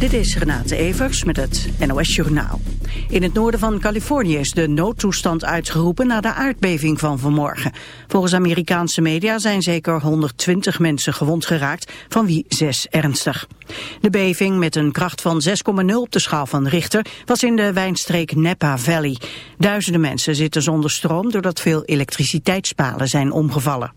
Dit is Renate Evers met het NOS Journaal. In het noorden van Californië is de noodtoestand uitgeroepen na de aardbeving van vanmorgen. Volgens Amerikaanse media zijn zeker 120 mensen gewond geraakt, van wie zes ernstig. De beving met een kracht van 6,0 op de schaal van Richter was in de wijnstreek Napa Valley. Duizenden mensen zitten zonder stroom doordat veel elektriciteitspalen zijn omgevallen.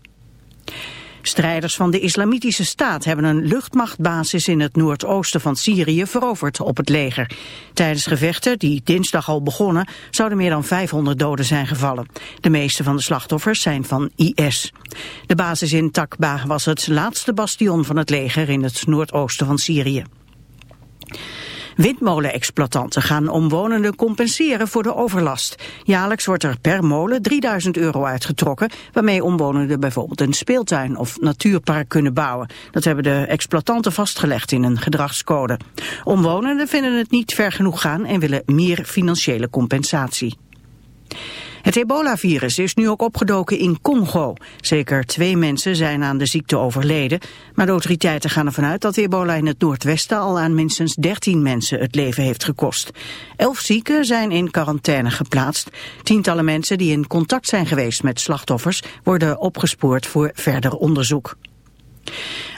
Strijders van de Islamitische Staat hebben een luchtmachtbasis in het noordoosten van Syrië veroverd op het leger. Tijdens gevechten, die dinsdag al begonnen, zouden meer dan 500 doden zijn gevallen. De meeste van de slachtoffers zijn van IS. De basis in Takba was het laatste bastion van het leger in het noordoosten van Syrië. Windmolenexploitanten gaan omwonenden compenseren voor de overlast. Jaarlijks wordt er per molen 3000 euro uitgetrokken... waarmee omwonenden bijvoorbeeld een speeltuin of natuurpark kunnen bouwen. Dat hebben de exploitanten vastgelegd in een gedragscode. Omwonenden vinden het niet ver genoeg gaan en willen meer financiële compensatie. Het ebola-virus is nu ook opgedoken in Congo. Zeker twee mensen zijn aan de ziekte overleden. Maar de autoriteiten gaan ervan uit dat ebola in het noordwesten al aan minstens 13 mensen het leven heeft gekost. Elf zieken zijn in quarantaine geplaatst. Tientallen mensen die in contact zijn geweest met slachtoffers worden opgespoord voor verder onderzoek.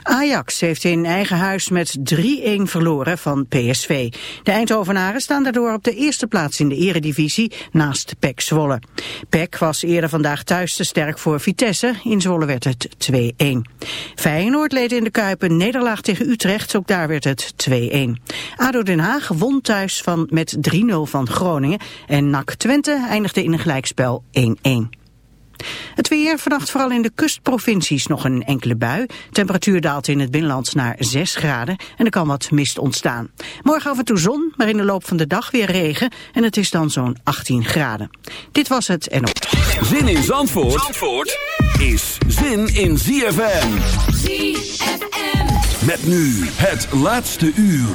Ajax heeft in eigen huis met 3-1 verloren van PSV. De Eindhovenaren staan daardoor op de eerste plaats in de eredivisie naast PEC Zwolle. PEC was eerder vandaag thuis te sterk voor Vitesse. In Zwolle werd het 2-1. Feyenoord leed in de Kuip een nederlaag tegen Utrecht. Ook daar werd het 2-1. ADO Den Haag won thuis van met 3-0 van Groningen. En NAC Twente eindigde in een gelijkspel 1-1. Het weer, vannacht vooral in de kustprovincies nog een enkele bui. Temperatuur daalt in het binnenland naar 6 graden en er kan wat mist ontstaan. Morgen af en toe zon, maar in de loop van de dag weer regen en het is dan zo'n 18 graden. Dit was het en op. Zin in Zandvoort, Zandvoort is zin in ZFM. ZFM. Met nu het laatste uur.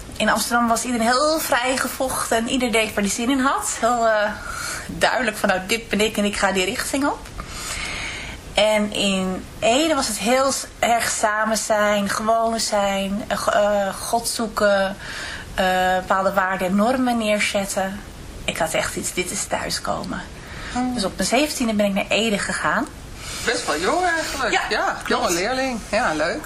In Amsterdam was iedereen heel vrijgevochten en ieder deed waar hij zin in had. Heel eh, duidelijk van nou dit ben ik en ik ga die richting op. En in Ede was het heel erg samen zijn, gewoon zijn, eh, eh, God zoeken, bepaalde waarden en normen neerzetten. Ik had echt iets, dit is thuiskomen. Dus op mijn zeventiende ben ik naar Ede gegaan. Best wel jong eigenlijk. Ja, ja jonge leerling. Ja, leuk.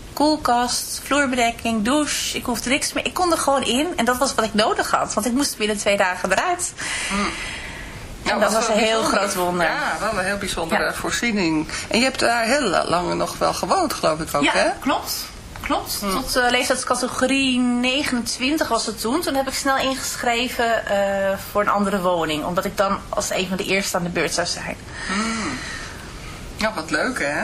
koelkast, vloerbedekking, douche. Ik hoefde niks meer. Ik kon er gewoon in en dat was wat ik nodig had, want ik moest binnen twee dagen eruit. En dat was een heel bijzonder. groot wonder. Ja, wel een heel bijzondere Ja. voorziening. En je hebt daar heel lang nog wel gewoond, geloof ik ook, ja, hè? klopt. Klopt. Tot uh, leeftijdscategorie 29 was het toen. Toen heb ik snel ingeschreven uh, voor een andere woning. Omdat ik dan als een van de eerste aan de beurt zou zijn. Ja, wat leuk, hè?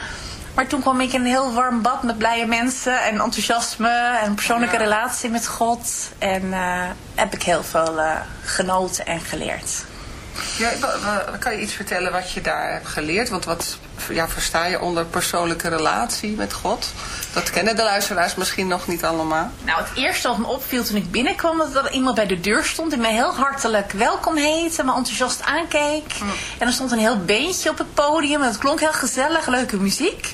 Maar toen kwam ik in een heel warm bad met blije mensen en enthousiasme en een persoonlijke ja. relatie met God. En uh, heb ik heel veel uh, genoten en geleerd. Ja, kan je iets vertellen wat je daar hebt geleerd? Want wat ja, versta je onder persoonlijke relatie met God? Dat kennen de luisteraars misschien nog niet allemaal. Nou, het eerste wat me opviel toen ik binnenkwam... was dat er iemand bij de deur stond... die mij heel hartelijk welkom heette... me enthousiast aankeek. Mm. En er stond een heel beentje op het podium... en het klonk heel gezellig, leuke muziek.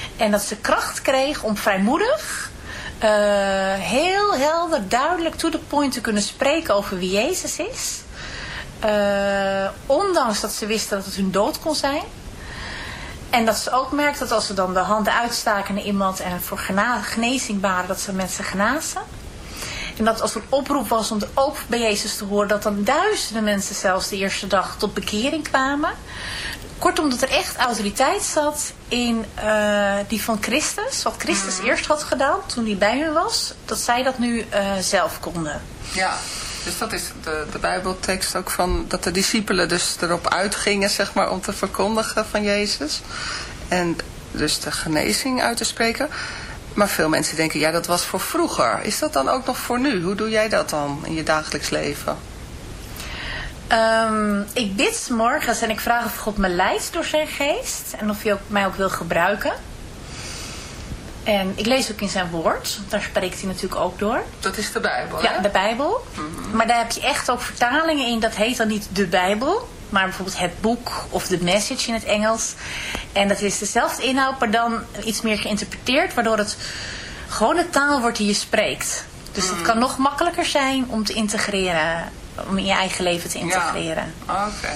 En dat ze kracht kreeg om vrijmoedig... Uh, heel helder, duidelijk, to the point te kunnen spreken over wie Jezus is. Uh, ondanks dat ze wisten dat het hun dood kon zijn. En dat ze ook merkte dat als ze dan de handen uitstaken naar iemand en voor genezing waren, dat ze mensen genazen. En dat als er een oproep was om ook bij Jezus te horen, dat dan duizenden mensen zelfs de eerste dag tot bekering kwamen. Kortom, dat er echt autoriteit zat in uh, die van Christus. Wat Christus mm. eerst had gedaan toen hij bij hen was. Dat zij dat nu uh, zelf konden. Ja, dus dat is de, de bijbeltekst ook van dat de discipelen dus erop uitgingen zeg maar om te verkondigen van Jezus. En dus de genezing uit te spreken. Maar veel mensen denken, ja dat was voor vroeger. Is dat dan ook nog voor nu? Hoe doe jij dat dan in je dagelijks leven? Um, ik bid morgens en ik vraag of God me leidt door zijn geest. En of hij ook, mij ook wil gebruiken. En ik lees ook in zijn woord. Daar spreekt hij natuurlijk ook door. Dat is de Bijbel, Ja, de Bijbel. Mhm. Maar daar heb je echt ook vertalingen in. Dat heet dan niet de Bijbel. Maar bijvoorbeeld het boek of de message in het Engels. En dat is dezelfde inhoud, maar dan iets meer geïnterpreteerd. Waardoor het gewoon de taal wordt die je spreekt. Dus het mhm. kan nog makkelijker zijn om te integreren. Om in je eigen leven te integreren. Ja, oké.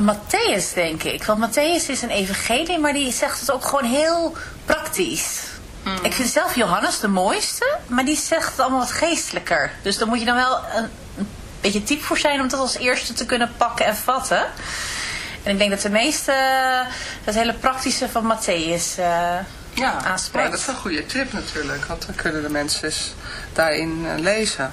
Matthäus, denk ik. Want Matthäus is een evangelie, maar die zegt het ook gewoon heel praktisch. Hmm. Ik vind zelf Johannes de mooiste, maar die zegt het allemaal wat geestelijker. Dus dan moet je dan wel een, een beetje type voor zijn om dat als eerste te kunnen pakken en vatten. En ik denk dat de meeste het hele praktische van Matthäus uh, ja, aanspreekt. Ja, dat is een goede tip natuurlijk, want dan kunnen de mensen daarin uh, lezen.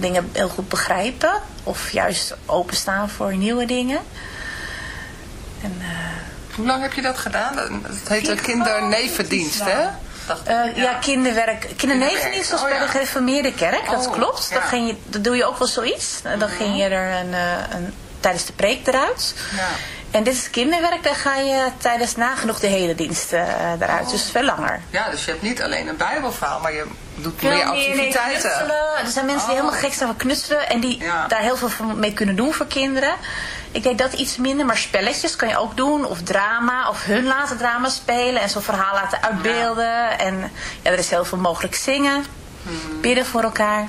dingen heel goed begrijpen. Of juist openstaan voor nieuwe dingen. En, uh, Hoe lang heb je dat gedaan? Het heet een kindernevendienst, hè? Uh, ja. ja, kinderwerk. Kindernevendienst oh, bij de gereformeerde kerk, oh, dat klopt. Ja. Dat, ging je, dat doe je ook wel zoiets. Dan ging je er een, een, tijdens de preek eruit. Ja. En dit is kinderwerk, daar ga je tijdens nagenoeg de hele dienst uh, eruit. Oh. Dus veel langer. Ja, dus je hebt niet alleen een bijbelverhaal, maar je doet meer activiteiten. Nee, er zijn mensen die helemaal gek zijn van knutselen en die ja. daar heel veel mee kunnen doen voor kinderen. Ik deed dat iets minder, maar spelletjes kan je ook doen. Of drama, of hun laten drama spelen en zo'n verhaal laten uitbeelden. Ja. En ja, er is heel veel mogelijk zingen, hmm. bidden voor elkaar.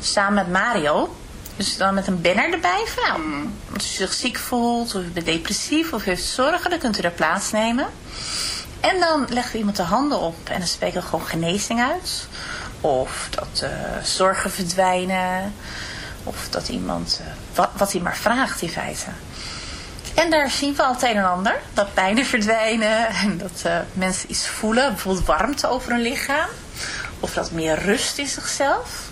Samen met Mario. Dus dan met een banner erbij. Van, nou, als u zich ziek voelt, of u bent depressief, of heeft zorgen, dan kunt u daar plaatsnemen. En dan leggen we iemand de handen op en dan spreken we gewoon genezing uit. Of dat uh, zorgen verdwijnen. Of dat iemand, uh, wat, wat hij maar vraagt in feite. En daar zien we altijd een en ander. Dat pijnen verdwijnen. En dat uh, mensen iets voelen. Bijvoorbeeld warmte over hun lichaam. Of dat meer rust in zichzelf.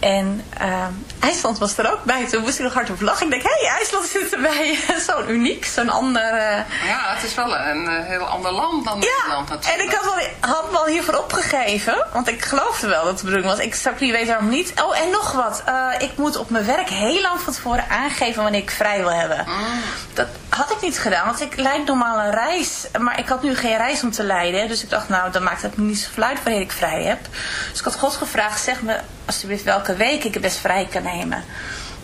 En uh, IJsland was er ook bij. Toen moest ik nog hard op lachen. Ik denk, hé, hey, IJsland zit erbij. zo'n uniek, zo'n ander... Ja, het is wel een uh, heel ander land dan ja, Nederland natuurlijk. en ik had, wel, had me al hiervoor opgegeven. Want ik geloofde wel dat de bedoeling was. Ik zou niet weten waarom niet. Oh, en nog wat. Ik moet op mijn werk heel lang van tevoren aangeven wanneer ik vrij wil hebben. Mm. Dat had ik niet gedaan. Want ik leid normaal een reis. Maar ik had nu geen reis om te leiden. Dus ik dacht, nou, dan maakt het niet zoveel uit wanneer ik vrij heb. Dus ik had God gevraagd, zeg me alsjeblieft welke week ik het best vrij kan nemen.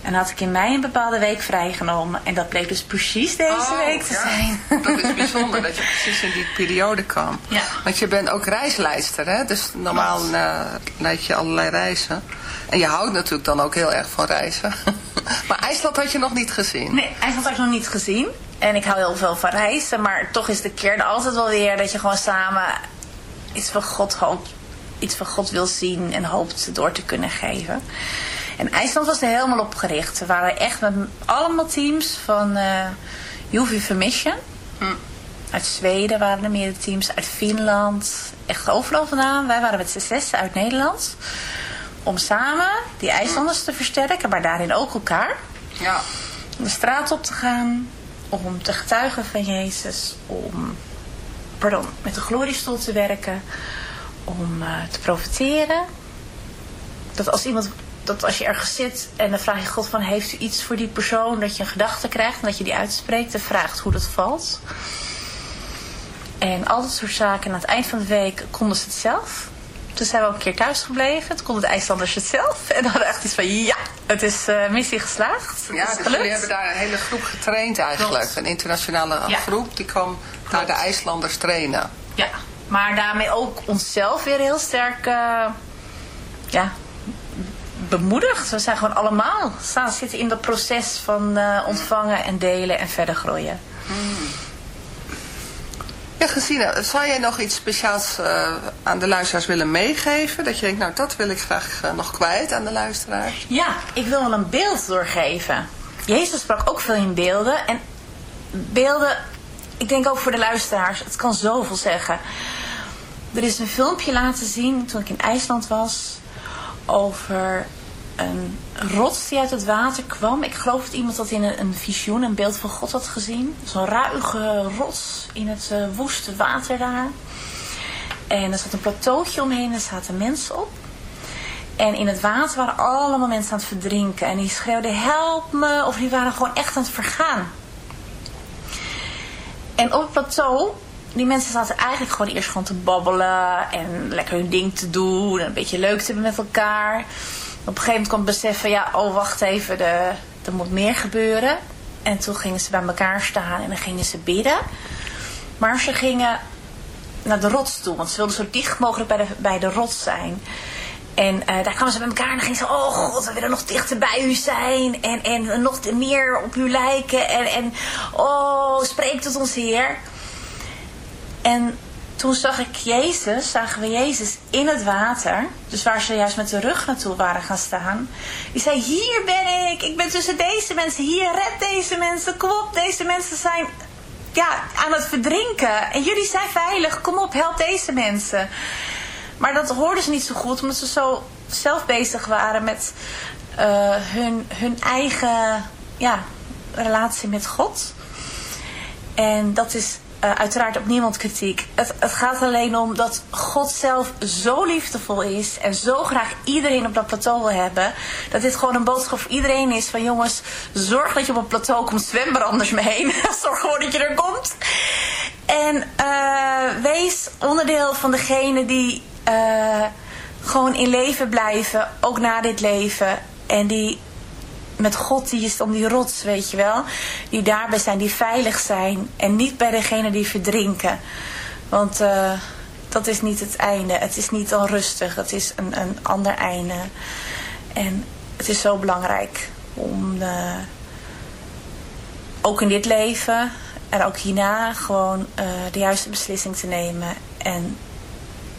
En had ik in mei een bepaalde week vrijgenomen. En dat bleek dus precies deze oh, week te ja. zijn. Dat is bijzonder dat je precies in die periode kwam. Ja. Want je bent ook reislijster, hè? Dus normaal uh, leid je allerlei reizen. En je houdt natuurlijk dan ook heel erg van reizen. maar IJsland had je nog niet gezien? Nee, IJsland had ik nog niet gezien. En ik hou heel veel van reizen. Maar toch is de kern altijd wel weer dat je gewoon samen iets van God hoopt. Iets van God wil zien en hoopt door te kunnen geven. En IJsland was er helemaal op gericht. We waren echt met allemaal teams van uh, UV Mission. Hm. Uit Zweden waren er meerdere teams. Uit Finland. Echt overal vandaan. Wij waren met z'n zessen uit Nederland. Om samen die IJslanders te versterken. Maar daarin ook elkaar. Ja. Om de straat op te gaan. Om te getuigen van Jezus. Om pardon, met de gloriestoel te werken. Om uh, te profiteren. Dat als iemand dat als je ergens zit en dan vraag je God van heeft u iets voor die persoon, dat je een gedachte krijgt en dat je die uitspreekt en vraagt hoe dat valt. En al dat soort zaken. En aan het eind van de week konden ze het zelf. Toen zijn we ook een keer thuis gebleven. Toen konden de IJslanders het zelf. En dan hadden echt iets van ja, het is uh, missie geslaagd. Het ja, dus gelukt. jullie hebben daar een hele groep getraind eigenlijk. Klopt. Een internationale Ja. groep die kwam naar de IJslanders trainen. Ja, maar daarmee ook onszelf weer heel sterk uh, ja, bemoedigd. We zijn gewoon allemaal staan zitten in dat proces van uh, ontvangen en delen en verder groeien. Hmm. Ja, Gesine, zou jij nog iets speciaals uh, aan de luisteraars willen meegeven? Dat je denkt, nou dat wil ik graag nog kwijt aan de luisteraars. Ja, ik wil wel een beeld doorgeven. Jezus sprak ook veel in beelden. En beelden, ik denk ook voor de luisteraars, het kan zoveel zeggen. Er is een filmpje laten zien toen ik in IJsland was over een rots die uit het water kwam. Ik geloof dat iemand dat in een, visioen, een beeld van God had gezien. Zo'n ruige rots in het uh, woeste water daar. En er zat een plateautje omheen en er zaten mensen op. En in het water waren allemaal mensen aan het verdrinken. En die schreeuwden help me. Of die waren gewoon echt aan het vergaan. En op het plateau die mensen zaten eigenlijk gewoon eerst gewoon te babbelen en lekker hun ding te doen en een beetje leuk te hebben met elkaar. Op een gegeven moment kwam het beseffen, ja, oh wacht even, de, er moet meer gebeuren. En toen gingen ze bij elkaar staan en dan gingen ze bidden. Maar ze gingen naar de rots toe, want ze wilden zo dicht mogelijk bij de, bij de rots zijn. En uh, daar kwamen ze bij elkaar en dan gingen ze, oh god, we willen nog dichter bij u zijn. En, en nog meer op u lijken. En, en oh, spreek tot ons Heer. En toen zag ik Jezus, zagen we Jezus in het water. Dus waar ze juist met de rug naartoe waren gaan staan. Die zei, hier ben ik. Ik ben tussen deze mensen. Hier, red deze mensen. Kom op, deze mensen zijn ja, aan het verdrinken. En jullie zijn veilig. Kom op, help deze mensen. Maar dat hoorden ze niet zo goed. Omdat ze zo zelf bezig waren met hun, hun eigen ja, relatie met God. En dat is uh, uiteraard op niemand kritiek. Het, het, gaat alleen om dat God zelf zo liefdevol is en zo graag iedereen op dat plateau wil hebben. Dat dit gewoon een boodschap voor iedereen is van jongens, zorg dat je op een plateau komt, zwem er anders mee zorg gewoon dat je er komt. En uh, wees onderdeel van degene die uh, gewoon in leven blijven, ook na dit leven. En die met God, die is om die rots, weet je wel. Die daarbij zijn, die veilig zijn. En niet bij degene die verdrinken. Want uh, dat is niet het einde. Het is niet al rustig. Het is een, een ander einde. En het is zo belangrijk om uh, ook in dit leven en ook hierna gewoon de juiste beslissing te nemen. En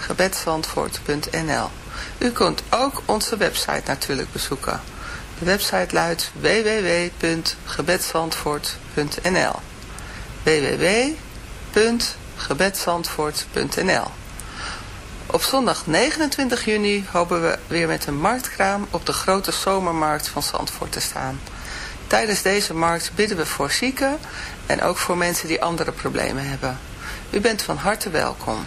gebedsandvoort.nl U kunt ook onze website natuurlijk bezoeken. De website luidt www.gebedsandvoort.nl www.gebedsandvoort.nl Op zondag 29 juni hopen we weer met een marktkraam op de grote zomermarkt van Zandvoort te staan. Tijdens deze markt bidden we voor zieken en ook voor mensen die andere problemen hebben. U bent van harte welkom